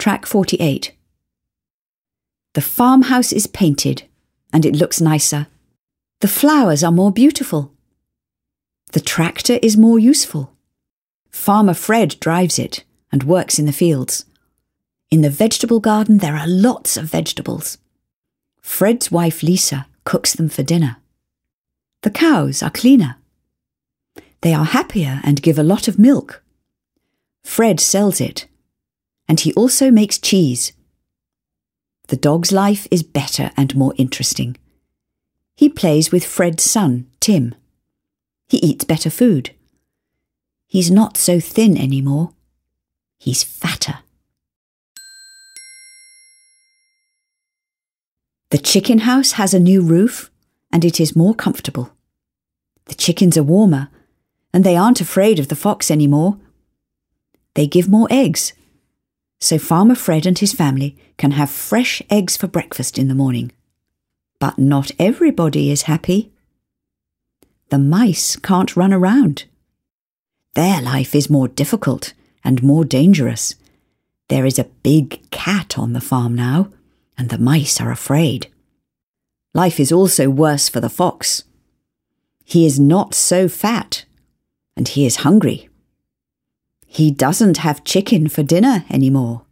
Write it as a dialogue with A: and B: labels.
A: Track 48. The farmhouse is painted and it looks nicer. The flowers are more beautiful. The tractor is more useful. Farmer Fred drives it and works in the fields. In the vegetable garden, there are lots of vegetables. Fred's wife Lisa cooks them for dinner. The cows are cleaner. They are happier and give a lot of milk. Fred sells it, and he also makes cheese. The dog's life is better and more interesting. He plays with Fred's son, Tim. He eats better food. He's not so thin anymore. He's fatter. The chicken house has a new roof and it is more comfortable. The chickens are warmer and they aren't afraid of the fox anymore. They give more eggs, so Farmer Fred and his family can have fresh eggs for breakfast in the morning. But not everybody is happy. The mice can't run around. Their life is more difficult and more dangerous. There is a big cat on the farm now, and the mice are afraid. Life is also worse for the fox. He is not so fat, and he is hungry. He doesn't have chicken for dinner anymore.